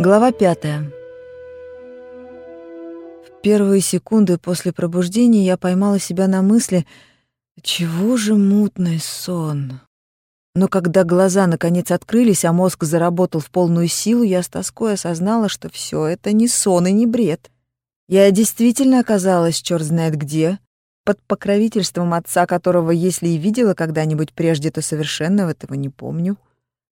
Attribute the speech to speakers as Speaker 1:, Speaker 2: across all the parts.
Speaker 1: Глава пятая. В первые секунды после пробуждения я поймала себя на мысли, чего же мутный сон. Но когда глаза наконец открылись, а мозг заработал в полную силу, я с тоской осознала, что все это не сон и не бред. Я действительно оказалась черт знает где, под покровительством отца, которого, если и видела когда-нибудь прежде, то совершенно этого не помню.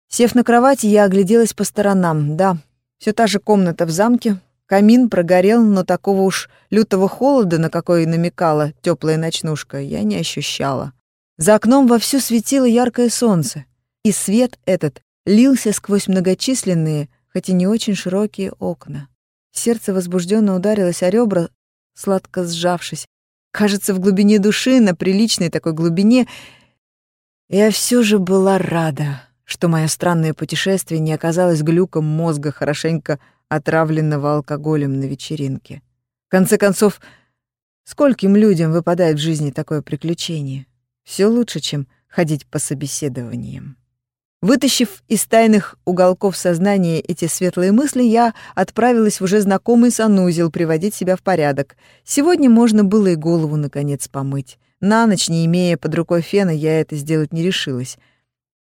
Speaker 1: Сев на кровати, я огляделась по сторонам. Да, все та же комната в замке, камин прогорел, но такого уж лютого холода, на какой намекала теплая ночнушка, я не ощущала. За окном вовсю светило яркое солнце, и свет этот лился сквозь многочисленные, хоть и не очень широкие окна. Сердце возбужденно ударилось о ребра, сладко сжавшись, Кажется, в глубине души, на приличной такой глубине, я все же была рада, что мое странное путешествие не оказалось глюком мозга, хорошенько отравленного алкоголем на вечеринке. В конце концов, скольким людям выпадает в жизни такое приключение? Все лучше, чем ходить по собеседованиям. Вытащив из тайных уголков сознания эти светлые мысли, я отправилась в уже знакомый санузел приводить себя в порядок. Сегодня можно было и голову, наконец, помыть. На ночь, не имея под рукой фена, я это сделать не решилась.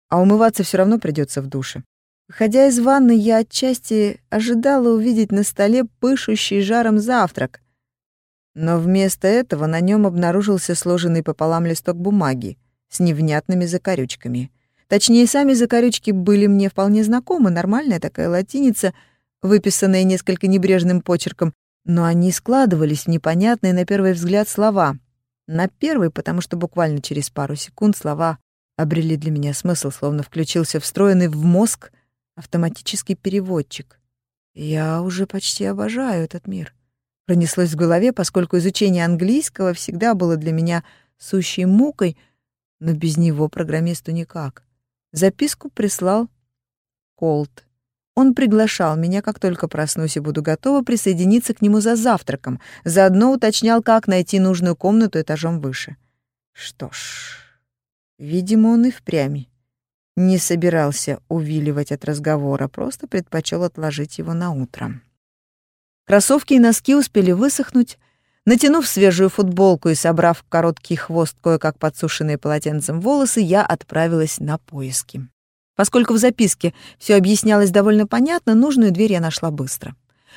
Speaker 1: А умываться все равно придется в душе. Выходя из ванны, я отчасти ожидала увидеть на столе пышущий жаром завтрак. Но вместо этого на нем обнаружился сложенный пополам листок бумаги с невнятными закорючками — Точнее, сами закорючки были мне вполне знакомы, нормальная такая латиница, выписанная несколько небрежным почерком, но они складывались в непонятные на первый взгляд слова. На первый, потому что буквально через пару секунд слова обрели для меня смысл, словно включился встроенный в мозг автоматический переводчик. Я уже почти обожаю этот мир. Пронеслось в голове, поскольку изучение английского всегда было для меня сущей мукой, но без него программисту никак. Записку прислал Колт. Он приглашал меня, как только проснусь и буду готова, присоединиться к нему за завтраком. Заодно уточнял, как найти нужную комнату этажом выше. Что ж, видимо, он и впрямь не собирался увиливать от разговора, просто предпочел отложить его на утро. Кроссовки и носки успели высохнуть. Натянув свежую футболку и собрав короткий хвост кое-как подсушенные полотенцем волосы, я отправилась на поиски. Поскольку в записке все объяснялось довольно понятно, нужную дверь я нашла быстро.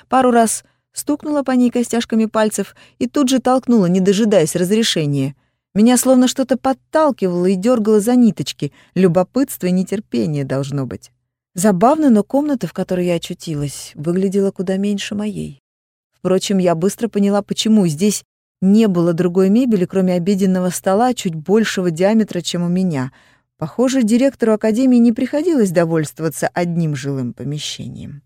Speaker 1: Пару раз стукнула по ней костяшками пальцев и тут же толкнула, не дожидаясь разрешения. Меня словно что-то подталкивало и дергало за ниточки. Любопытство и нетерпение должно быть. Забавно, но комната, в которой я очутилась, выглядела куда меньше моей. Впрочем, я быстро поняла, почему здесь не было другой мебели, кроме обеденного стола чуть большего диаметра, чем у меня. Похоже, директору академии не приходилось довольствоваться одним жилым помещением.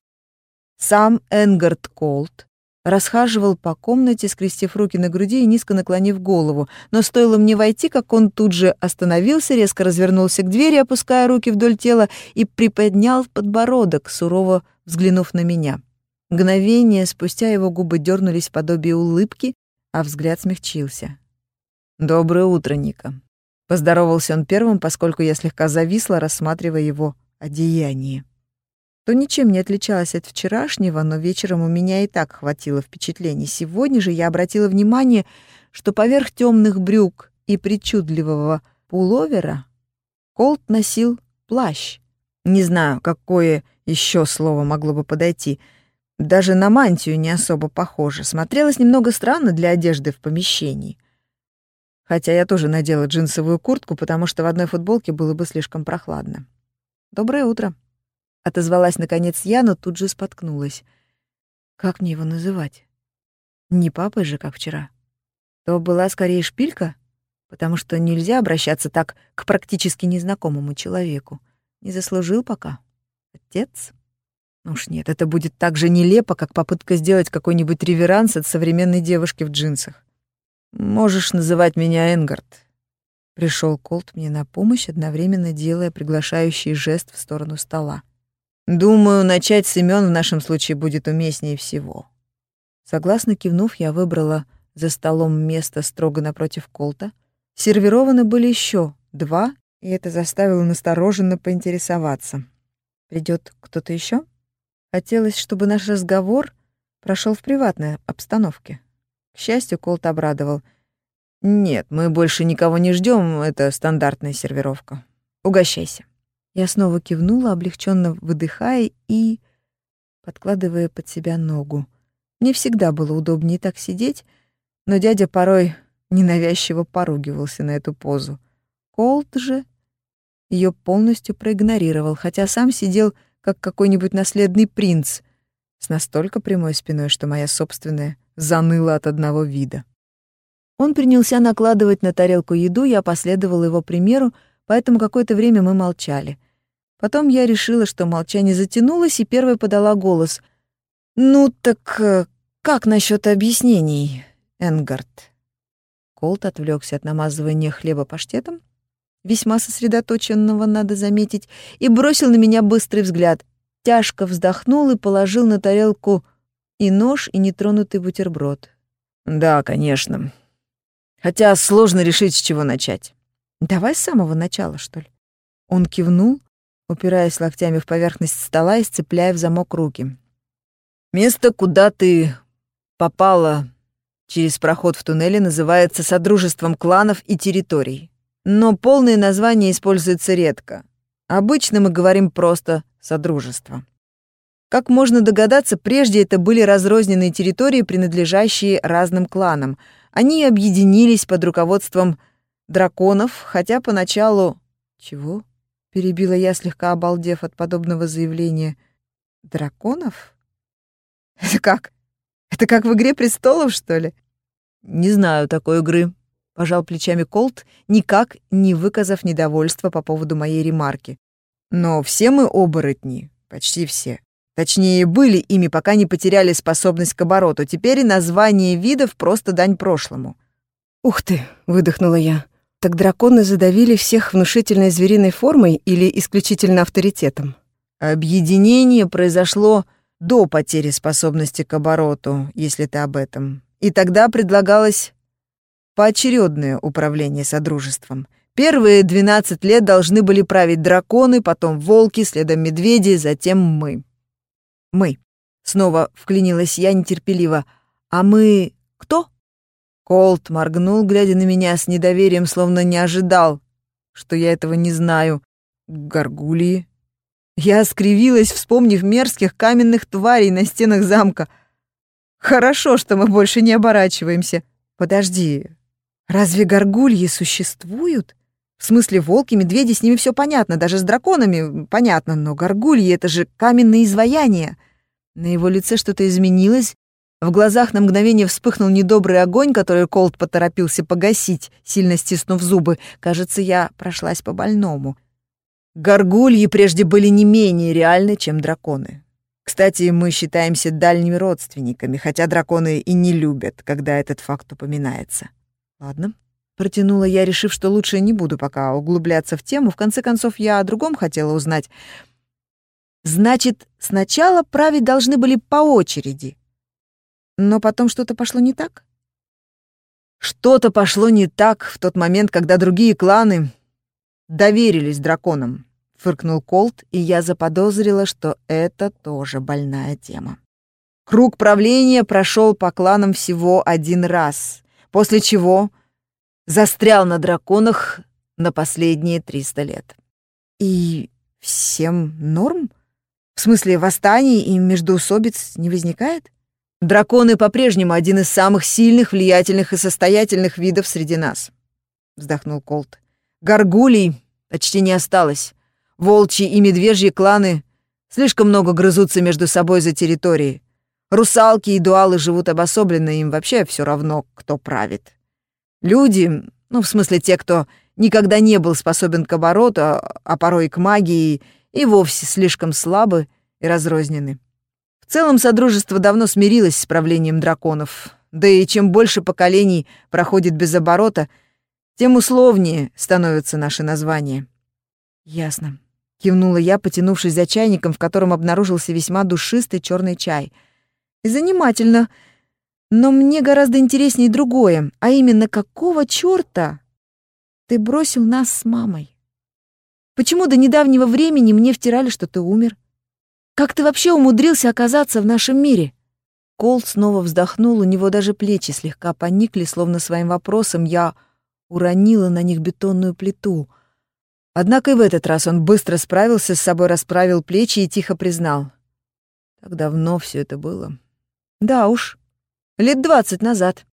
Speaker 1: Сам Энгард Колт расхаживал по комнате, скрестив руки на груди и низко наклонив голову, но стоило мне войти, как он тут же остановился, резко развернулся к двери, опуская руки вдоль тела и приподнял подбородок, сурово взглянув на меня. Мгновение спустя его губы дернулись в подобие улыбки, а взгляд смягчился. «Доброе утро, Ника». Поздоровался он первым, поскольку я слегка зависла, рассматривая его одеяние. То ничем не отличалось от вчерашнего, но вечером у меня и так хватило впечатлений. Сегодня же я обратила внимание, что поверх темных брюк и причудливого пуловера Колт носил плащ. Не знаю, какое еще слово могло бы подойти — даже на мантию не особо похоже. Смотрелось немного странно для одежды в помещении. Хотя я тоже надела джинсовую куртку, потому что в одной футболке было бы слишком прохладно. «Доброе утро», — отозвалась наконец я, но тут же споткнулась. Как мне его называть? Не папой же, как вчера. То была скорее шпилька, потому что нельзя обращаться так к практически незнакомому человеку. Не заслужил пока. Отец? Уж нет, это будет так же нелепо, как попытка сделать какой-нибудь реверанс от современной девушки в джинсах. Можешь называть меня Энгард. Пришел Колт мне на помощь, одновременно делая приглашающий жест в сторону стола. Думаю, начать с имен в нашем случае будет уместнее всего. Согласно кивнув, я выбрала за столом место строго напротив Колта. Сервированы были еще два, и это заставило настороженно поинтересоваться. Придет кто-то еще? Хотелось, чтобы наш разговор прошел в приватной обстановке. К счастью, Колт обрадовал. «Нет, мы больше никого не ждем, это стандартная сервировка. Угощайся». Я снова кивнула, облегченно выдыхая и подкладывая под себя ногу. Мне всегда было удобнее так сидеть, но дядя порой ненавязчиво поругивался на эту позу. Колт же ее полностью проигнорировал, хотя сам сидел как какой-нибудь наследный принц с настолько прямой спиной, что моя собственная заныла от одного вида. Он принялся накладывать на тарелку еду, я последовала его примеру, поэтому какое-то время мы молчали. Потом я решила, что молчание затянулось, и первой подала голос. «Ну так э, как насчет объяснений, Энгард?» Колт отвлекся от намазывания хлеба паштетом, весьма сосредоточенного, надо заметить, и бросил на меня быстрый взгляд. Тяжко вздохнул и положил на тарелку и нож, и нетронутый бутерброд. «Да, конечно. Хотя сложно решить, с чего начать». «Давай с самого начала, что ли?» Он кивнул, упираясь локтями в поверхность стола и сцепляя в замок руки. «Место, куда ты попала через проход в туннеле, называется Содружеством кланов и территорий. Но полное название используется редко. Обычно мы говорим просто «Содружество». Как можно догадаться, прежде это были разрозненные территории, принадлежащие разным кланам. Они объединились под руководством драконов, хотя поначалу... Чего? Перебила я, слегка обалдев от подобного заявления. Драконов? Это как? Это как в «Игре престолов», что ли? Не знаю такой игры, пожал плечами Колт, никак не выказав недовольства по поводу моей ремарки. Но все мы оборотни, почти все. Точнее, были ими, пока не потеряли способность к обороту. Теперь и название видов просто дань прошлому. «Ух ты!» — выдохнула я. «Так драконы задавили всех внушительной звериной формой или исключительно авторитетом?» «Объединение произошло до потери способности к обороту, если ты об этом. И тогда предлагалось поочередное управление Содружеством. Первые 12 лет должны были править драконы, потом волки, следом медведи, затем мы. Мы. Снова вклинилась я нетерпеливо. А мы кто? Колт моргнул, глядя на меня с недоверием, словно не ожидал, что я этого не знаю. Горгулии. Я скривилась, вспомнив мерзких каменных тварей на стенах замка. Хорошо, что мы больше не оборачиваемся. Подожди, разве горгульи существуют? В смысле, волки, медведи, с ними все понятно, даже с драконами понятно, но горгульи — это же каменные изваяния. На его лице что-то изменилось, в глазах на мгновение вспыхнул недобрый огонь, который Колт поторопился погасить, сильно стиснув зубы. Кажется, я прошлась по больному. Горгульи прежде были не менее реальны, чем драконы. Кстати, мы считаемся дальними родственниками, хотя драконы и не любят, когда этот факт упоминается. Ладно, Протянула я, решив, что лучше не буду пока углубляться в тему. В конце концов, я о другом хотела узнать. Значит, сначала править должны были по очереди. Но потом что-то пошло не так? Что-то пошло не так в тот момент, когда другие кланы доверились драконам, фыркнул Колт, и я заподозрила, что это тоже больная тема. Круг правления прошел по кланам всего один раз, после чего застрял на драконах на последние 300 лет. И всем норм? В смысле, восстаний и междоусобиц не возникает? Драконы по-прежнему один из самых сильных, влиятельных и состоятельных видов среди нас, вздохнул Колт. Горгулей почти не осталось. Волчьи и медвежьи кланы слишком много грызутся между собой за территории. Русалки и дуалы живут обособленно, им вообще все равно, кто правит. Люди, ну, в смысле те, кто никогда не был способен к обороту, а, а порой и к магии, и вовсе слишком слабы и разрознены. В целом, Содружество давно смирилось с правлением драконов. Да и чем больше поколений проходит без оборота, тем условнее становятся наши названия. «Ясно», — кивнула я, потянувшись за чайником, в котором обнаружился весьма душистый черный чай. «И занимательно», но мне гораздо интереснее другое, а именно, какого чёрта ты бросил нас с мамой? Почему до недавнего времени мне втирали, что ты умер? Как ты вообще умудрился оказаться в нашем мире?» Колт снова вздохнул, у него даже плечи слегка поникли, словно своим вопросом я уронила на них бетонную плиту. Однако и в этот раз он быстро справился с собой, расправил плечи и тихо признал. Так давно все это было. Да уж, лет двадцать назад,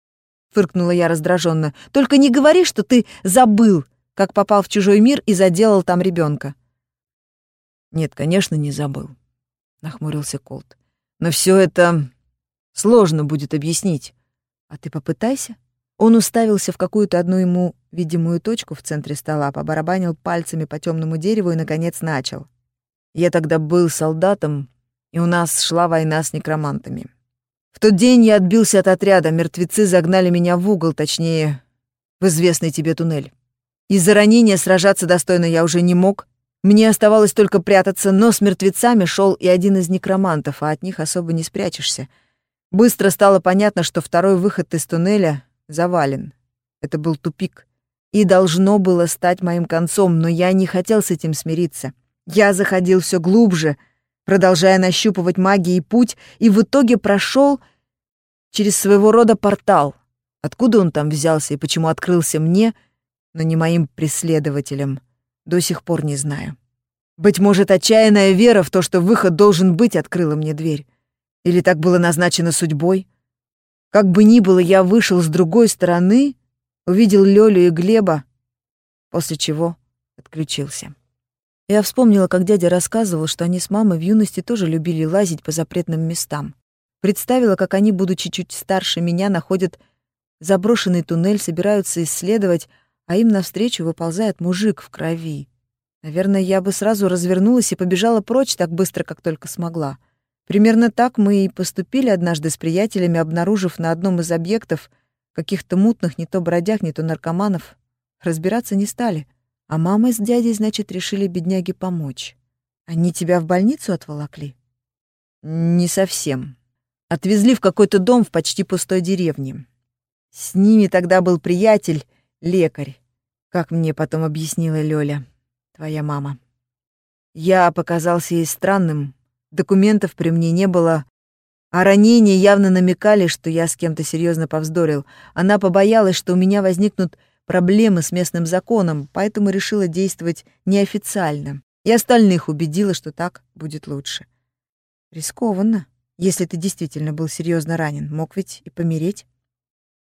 Speaker 1: фыркнула я раздраженно. Только не говори, что ты забыл, как попал в чужой мир и заделал там ребенка. Нет, конечно, не забыл, нахмурился Колт. Но все это сложно будет объяснить. А ты попытайся. Он уставился в какую-то одну ему видимую точку в центре стола, побарабанил пальцами по темному дереву и, наконец, начал. «Я тогда был солдатом, и у нас шла война с некромантами. В тот день я отбился от отряда, мертвецы загнали меня в угол, точнее, в известный тебе туннель. Из-за ранения сражаться достойно я уже не мог, мне оставалось только прятаться, но с мертвецами шел и один из некромантов, а от них особо не спрячешься. Быстро стало понятно, что второй выход из туннеля завален. Это был тупик. И должно было стать моим концом, но я не хотел с этим смириться. Я заходил все глубже, продолжая нащупывать магией путь, и в итоге прошел через своего рода портал. Откуда он там взялся и почему открылся мне, но не моим преследователям, до сих пор не знаю. Быть может, отчаянная вера в то, что выход должен быть, открыла мне дверь. Или так было назначено судьбой? Как бы ни было, я вышел с другой стороны, увидел Лёлю и Глеба, после чего отключился. Я вспомнила, как дядя рассказывал, что они с мамой в юности тоже любили лазить по запретным местам. Представила, как они, будучи чуть старше меня, находят заброшенный туннель, собираются исследовать, а им навстречу выползает мужик в крови. Наверное, я бы сразу развернулась и побежала прочь так быстро, как только смогла. Примерно так мы и поступили однажды с приятелями, обнаружив на одном из объектов каких-то мутных не то бродяг, не то наркоманов. Разбираться не стали. А мама с дядей, значит, решили бедняге помочь. Они тебя в больницу отволокли? Не совсем. Отвезли в какой-то дом в почти пустой деревне. С ними тогда был приятель, лекарь, как мне потом объяснила Лёля, твоя мама. Я показался ей странным, Документов при мне не было, а ранения явно намекали, что я с кем-то серьезно повздорил. Она побоялась, что у меня возникнут проблемы с местным законом, поэтому решила действовать неофициально. И остальных убедила, что так будет лучше. Рискованно, если ты действительно был серьезно ранен. Мог ведь и помереть.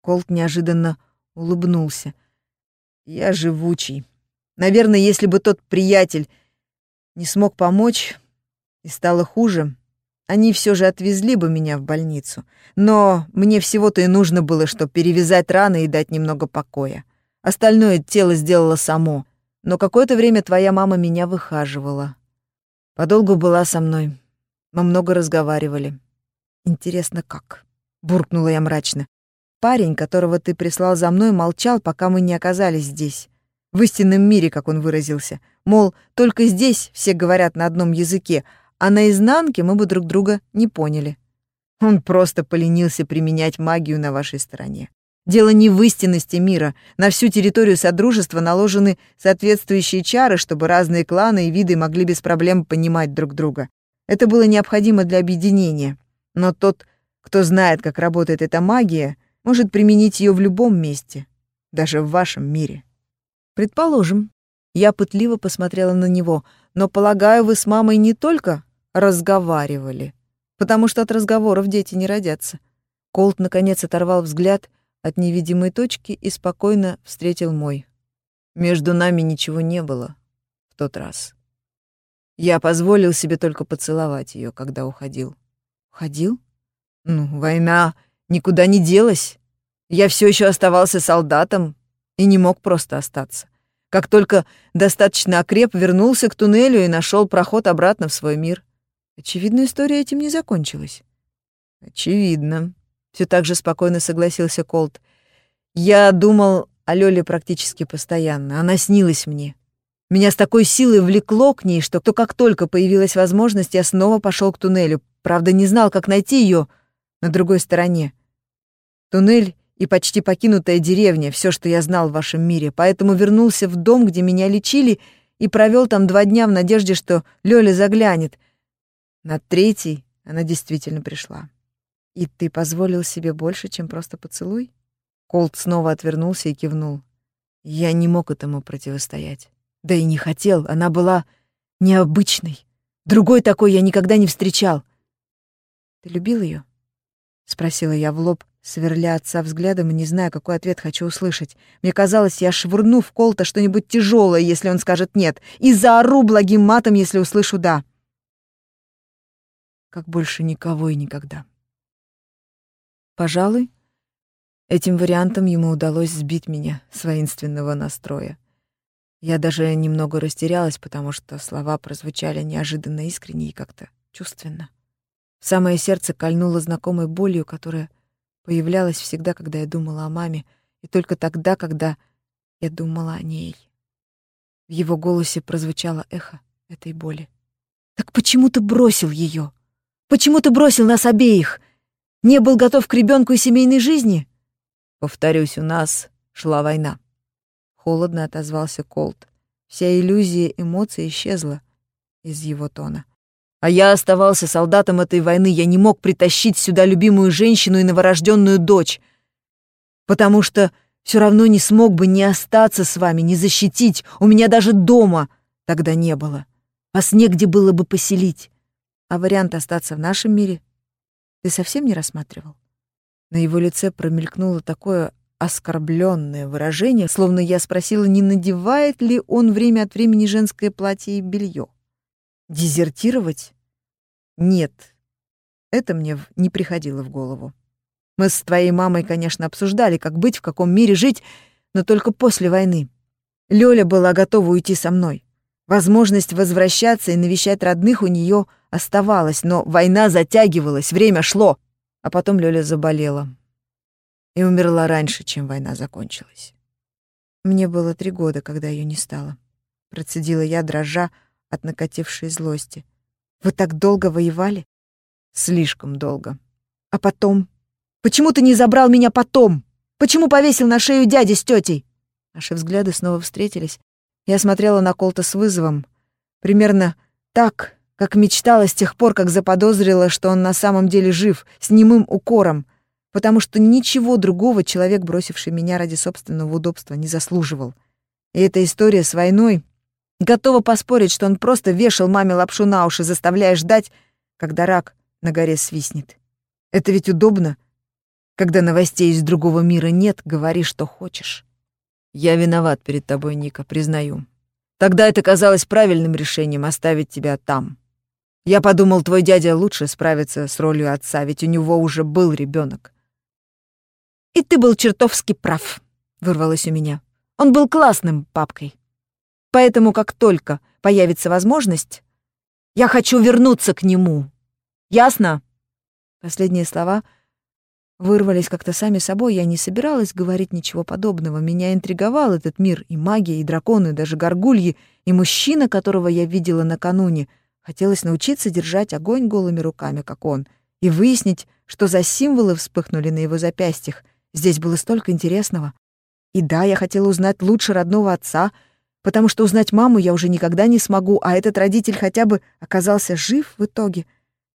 Speaker 1: Колт неожиданно улыбнулся. Я живучий. Наверное, если бы тот приятель не смог помочь, и стало хуже, они все же отвезли бы меня в больницу. Но мне всего-то и нужно было, чтобы перевязать раны и дать немного покоя. Остальное тело сделало само. Но какое-то время твоя мама меня выхаживала. Подолгу была со мной. Мы много разговаривали. Интересно, как? Буркнула я мрачно. Парень, которого ты прислал за мной, молчал, пока мы не оказались здесь. В истинном мире, как он выразился. Мол, только здесь все говорят на одном языке, а на изнанке мы бы друг друга не поняли. Он просто поленился применять магию на вашей стороне. Дело не в истинности мира. На всю территорию Содружества наложены соответствующие чары, чтобы разные кланы и виды могли без проблем понимать друг друга. Это было необходимо для объединения. Но тот, кто знает, как работает эта магия, может применить ее в любом месте, даже в вашем мире. Предположим. Я пытливо посмотрела на него, но, полагаю, вы с мамой не только разговаривали, потому что от разговоров дети не родятся. Колт наконец оторвал взгляд от невидимой точки и спокойно встретил мой. Между нами ничего не было в тот раз. Я позволил себе только поцеловать ее, когда уходил. Уходил? Ну, война никуда не делась. Я все еще оставался солдатом и не мог просто остаться. Как только достаточно окреп, вернулся к туннелю и нашел проход обратно в свой мир. Очевидно, история этим не закончилась. Очевидно. Все так же спокойно согласился Колт. Я думал о Лёле практически постоянно. Она снилась мне. Меня с такой силой влекло к ней, что то как только появилась возможность, я снова пошел к туннелю. Правда, не знал, как найти ее на другой стороне. Туннель и почти покинутая деревня — все, что я знал в вашем мире, поэтому вернулся в дом, где меня лечили, и провел там два дня в надежде, что Лёля заглянет — На третий она действительно пришла. И ты позволил себе больше, чем просто поцелуй? Колт снова отвернулся и кивнул. Я не мог этому противостоять. Да и не хотел, она была необычной. Другой такой я никогда не встречал. Ты любил ее? спросила я в лоб, сверля отца взглядом и не зная, какой ответ хочу услышать. Мне казалось, я швырну в Колта что-нибудь тяжелое, если он скажет «нет», и заору благим матом, если услышу «да». Как больше никого и никогда. Пожалуй, этим вариантом ему удалось сбить меня с воинственного настроя. Я даже немного растерялась, потому что слова прозвучали неожиданно искренне и как-то чувственно. В самое сердце кольнуло знакомой болью, которая появлялась всегда, когда я думала о маме, и только тогда, когда я думала о ней. В его голосе прозвучало эхо этой боли. «Так почему ты бросил ее? Почему ты бросил нас обеих? Не был готов к ребенку и семейной жизни?» «Повторюсь, у нас шла война», — холодно отозвался Колт. Вся иллюзия эмоций исчезла из его тона. А я оставался солдатом этой войны, я не мог притащить сюда любимую женщину и новорожденную дочь, потому что все равно не смог бы не остаться с вами, не защитить. У меня даже дома тогда не было. Вас негде было бы поселить. А вариант остаться в нашем мире ты совсем не рассматривал? На его лице промелькнуло такое оскорбленное выражение, словно я спросила, не надевает ли он время от времени женское платье и белье. Дезертировать? Нет. Это мне не приходило в голову. Мы с твоей мамой, конечно, обсуждали, как быть, в каком мире жить, но только после войны. Лёля была готова уйти со мной. Возможность возвращаться и навещать родных у нее оставалась, но война затягивалась, время шло. А потом Лёля заболела. И умерла раньше, чем война закончилась. Мне было три года, когда ее не стало. Процедила я, дрожа, от накатившей злости. «Вы так долго воевали?» «Слишком долго. А потом? Почему ты не забрал меня потом? Почему повесил на шею дяди с тетей?» Наши взгляды снова встретились. Я смотрела на Колта с вызовом. Примерно так, как мечтала с тех пор, как заподозрила, что он на самом деле жив, с немым укором, потому что ничего другого человек, бросивший меня ради собственного удобства, не заслуживал. И эта история с войной Готова поспорить, что он просто вешал маме лапшу на уши, заставляя ждать, когда рак на горе свистнет. Это ведь удобно, когда новостей из другого мира нет, говори, что хочешь. Я виноват перед тобой, Ника, признаю. Тогда это казалось правильным решением оставить тебя там. Я подумал, твой дядя лучше справится с ролью отца, ведь у него уже был ребенок. И ты был чертовски прав, вырвалось у меня. Он был классным папкой. Поэтому как только появится возможность, я хочу вернуться к нему. Ясно? Последние слова вырвались как-то сами собой. Я не собиралась говорить ничего подобного. Меня интриговал этот мир, и магия, и драконы, и даже горгульи, и мужчина, которого я видела накануне. Хотелось научиться держать огонь голыми руками, как он, и выяснить, что за символы вспыхнули на его запястьях. Здесь было столько интересного. И да, я хотела узнать лучше родного отца — потому что узнать маму я уже никогда не смогу, а этот родитель хотя бы оказался жив в итоге.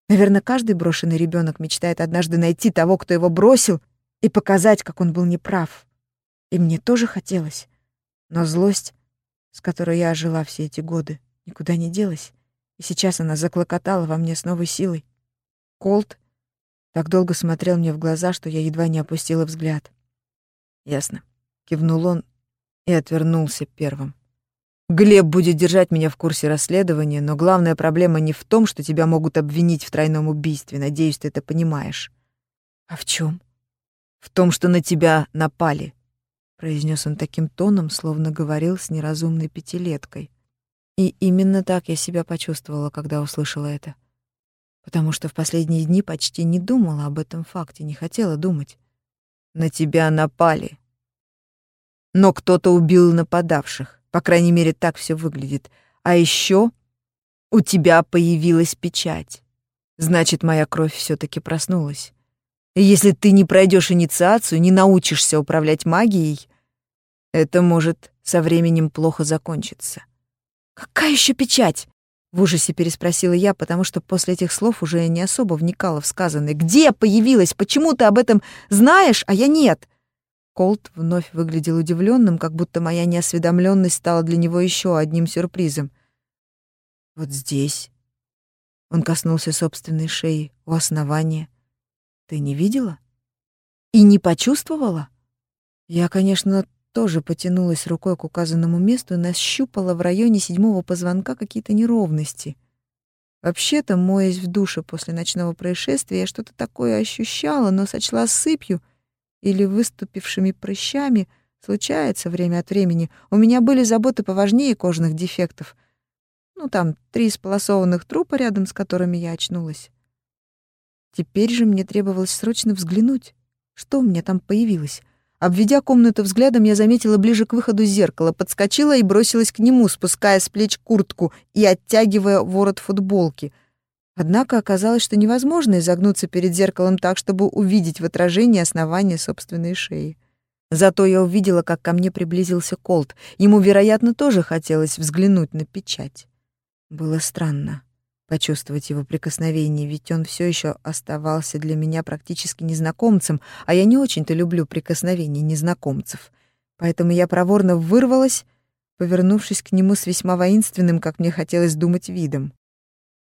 Speaker 1: Наверное, каждый брошенный ребенок мечтает однажды найти того, кто его бросил, и показать, как он был неправ. И мне тоже хотелось. Но злость, с которой я жила все эти годы, никуда не делась, и сейчас она заклокотала во мне с новой силой. Колт так долго смотрел мне в глаза, что я едва не опустила взгляд. «Ясно», — кивнул он и отвернулся первым. Глеб будет держать меня в курсе расследования, но главная проблема не в том, что тебя могут обвинить в тройном убийстве. Надеюсь, ты это понимаешь. А в чем? В том, что на тебя напали, произнес он таким тоном, словно говорил с неразумной пятилеткой. И именно так я себя почувствовала, когда услышала это. Потому что в последние дни почти не думала об этом факте, не хотела думать. На тебя напали. Но кто-то убил нападавших. По крайней мере, так все выглядит. А еще у тебя появилась печать. Значит, моя кровь все таки проснулась. И если ты не пройдешь инициацию, не научишься управлять магией, это может со временем плохо закончиться. Какая еще печать? В ужасе переспросила я, потому что после этих слов уже не особо вникала в сказанное. «Где появилась? Почему ты об этом знаешь, а я нет?» Колт вновь выглядел удивленным, как будто моя неосведомленность стала для него еще одним сюрпризом. «Вот здесь». Он коснулся собственной шеи у основания. «Ты не видела? И не почувствовала?» Я, конечно, тоже потянулась рукой к указанному месту и нащупала в районе седьмого позвонка какие-то неровности. Вообще-то, моясь в душе после ночного происшествия, я что-то такое ощущала, но сочла сыпью или выступившими прыщами. Случается время от времени. У меня были заботы поважнее кожных дефектов. Ну, там три сполосованных трупа рядом, с которыми я очнулась. Теперь же мне требовалось срочно взглянуть, что у меня там появилось — Обведя комнату взглядом, я заметила ближе к выходу зеркало, подскочила и бросилась к нему, спуская с плеч куртку и оттягивая ворот футболки. Однако оказалось, что невозможно изогнуться перед зеркалом так, чтобы увидеть в отражении основание собственной шеи. Зато я увидела, как ко мне приблизился Колт. Ему, вероятно, тоже хотелось взглянуть на печать. Было странно почувствовать его прикосновение, ведь он все еще оставался для меня практически незнакомцем, а я не очень-то люблю прикосновения незнакомцев. Поэтому я проворно вырвалась, повернувшись к нему с весьма воинственным, как мне хотелось думать, видом.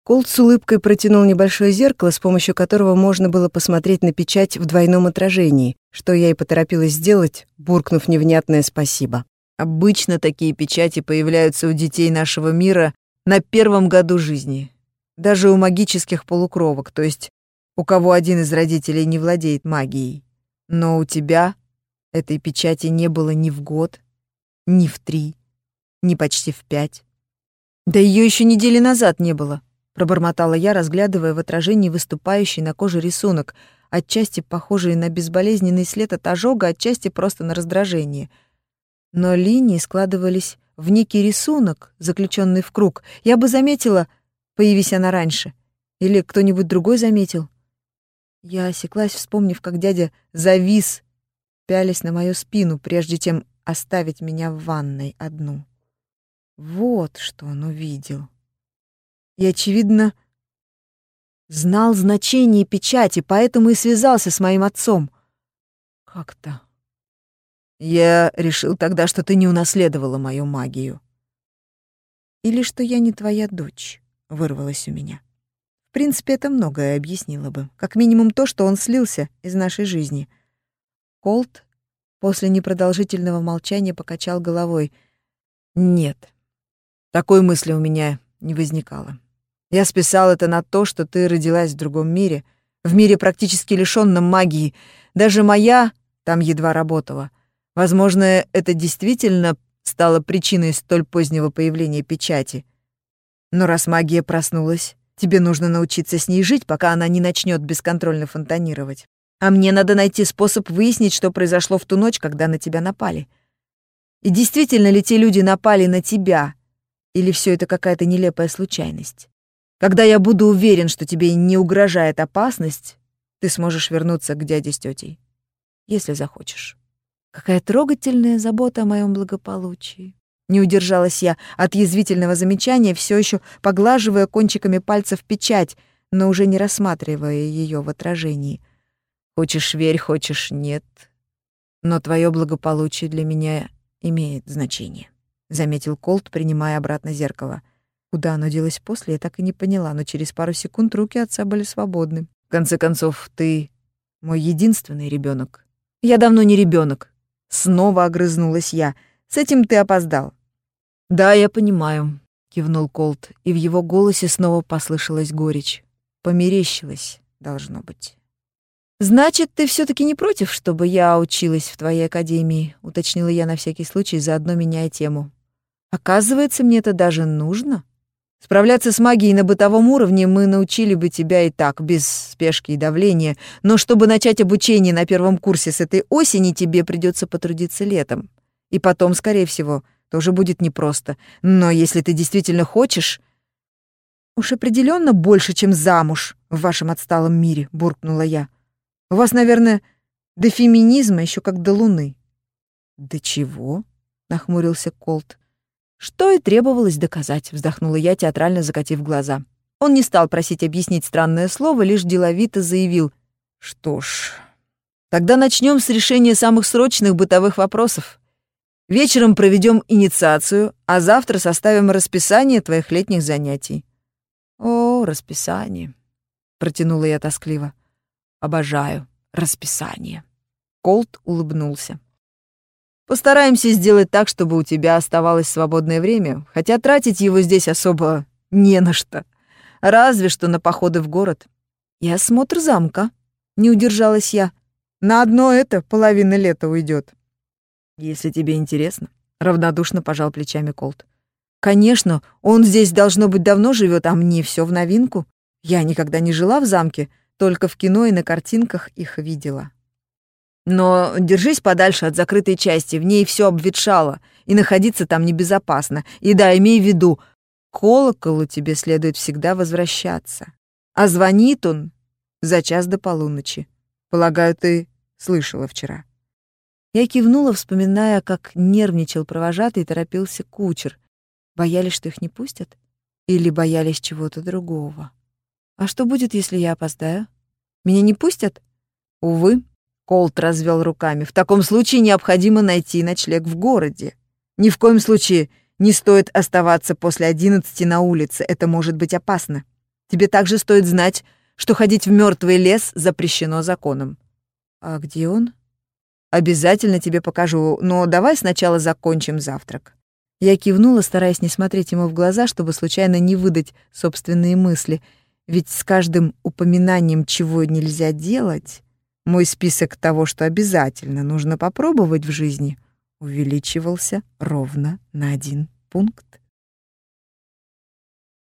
Speaker 1: Колт с улыбкой протянул небольшое зеркало, с помощью которого можно было посмотреть на печать в двойном отражении, что я и поторопилась сделать, буркнув невнятное спасибо. Обычно такие печати появляются у детей нашего мира на первом году жизни, даже у магических полукровок, то есть у кого один из родителей не владеет магией. Но у тебя этой печати не было ни в год, ни в три, ни почти в пять. Да ее еще недели назад не было, пробормотала я, разглядывая в отражении выступающий на коже рисунок, отчасти похожий на безболезненный след от ожога, отчасти просто на раздражение. Но линии складывались в некий рисунок, заключенный в круг. Я бы заметила, Появись она раньше. Или кто-нибудь другой заметил. Я осеклась, вспомнив, как дядя завис, пялясь на мою спину, прежде чем оставить меня в ванной одну. Вот что он увидел. И, очевидно, знал значение печати, поэтому и связался с моим отцом. Как-то. Я решил тогда, что ты не унаследовала мою магию. Или что я не твоя дочь вырвалось у меня. В принципе, это многое объяснило бы. Как минимум то, что он слился из нашей жизни. Колт после непродолжительного молчания покачал головой. «Нет, такой мысли у меня не возникало. Я списал это на то, что ты родилась в другом мире, в мире практически лишённом магии. Даже моя там едва работала. Возможно, это действительно стало причиной столь позднего появления печати. Но раз магия проснулась, тебе нужно научиться с ней жить, пока она не начнет бесконтрольно фонтанировать. А мне надо найти способ выяснить, что произошло в ту ночь, когда на тебя напали. И действительно ли те люди напали на тебя? Или все это какая-то нелепая случайность? Когда я буду уверен, что тебе не угрожает опасность, ты сможешь вернуться к дяде с тетей, если захочешь. Какая трогательная забота о моем благополучии. Не удержалась я от язвительного замечания, все еще поглаживая кончиками пальцев печать, но уже не рассматривая ее в отражении. Хочешь верь, хочешь нет, но твое благополучие для меня имеет значение, заметил Колт, принимая обратно зеркало. Куда оно делось после, я так и не поняла, но через пару секунд руки отца были свободны. В конце концов, ты мой единственный ребенок. Я давно не ребенок. Снова огрызнулась я. С этим ты опоздал. Да, я понимаю, кивнул Колт, и в его голосе снова послышалась горечь. Померещилась, должно быть. Значит, ты все таки не против, чтобы я училась в твоей академии, уточнила я на всякий случай, заодно меняя тему. Оказывается, мне это даже нужно. Справляться с магией на бытовом уровне мы научили бы тебя и так, без спешки и давления, но чтобы начать обучение на первом курсе с этой осени, тебе придется потрудиться летом. И потом, скорее всего, тоже будет непросто. Но если ты действительно хочешь... Уж определенно больше, чем замуж в вашем отсталом мире, буркнула я. У вас, наверное, до феминизма еще как до луны. До чего? нахмурился Колт. Что и требовалось доказать, вздохнула я, театрально закатив глаза. Он не стал просить объяснить странное слово, лишь деловито заявил. «Что ж, тогда начнем с решения самых срочных бытовых вопросов. Вечером проведем инициацию, а завтра составим расписание твоих летних занятий». «О, расписание», — протянула я тоскливо. «Обожаю расписание». Колт улыбнулся. Постараемся сделать так, чтобы у тебя оставалось свободное время, хотя тратить его здесь особо не на что. Разве что на походы в город. И осмотр замка. Не удержалась я. На одно это половина лета уйдет. Если тебе интересно, равнодушно пожал плечами Колт. Конечно, он здесь должно быть давно живет, а мне все в новинку. Я никогда не жила в замке, только в кино и на картинках их видела. Но держись подальше от закрытой части, в ней все обветшало, и находиться там небезопасно. И да, имей в виду, колоколу тебе следует всегда возвращаться. А звонит он за час до полуночи. Полагаю, ты слышала вчера. Я кивнула, вспоминая, как нервничал провожатый и торопился кучер. Боялись, что их не пустят? Или боялись чего-то другого? А что будет, если я опоздаю? Меня не пустят? Увы, Колт развел руками. В таком случае необходимо найти ночлег в городе. Ни в коем случае не стоит оставаться после одиннадцати на улице, это может быть опасно. Тебе также стоит знать, что ходить в мертвый лес запрещено законом. А где он? Обязательно тебе покажу, но давай сначала закончим завтрак. Я кивнула, стараясь не смотреть ему в глаза, чтобы случайно не выдать собственные мысли, ведь с каждым упоминанием, чего нельзя делать, мой список того, что обязательно нужно попробовать в жизни, увеличивался ровно на один пункт.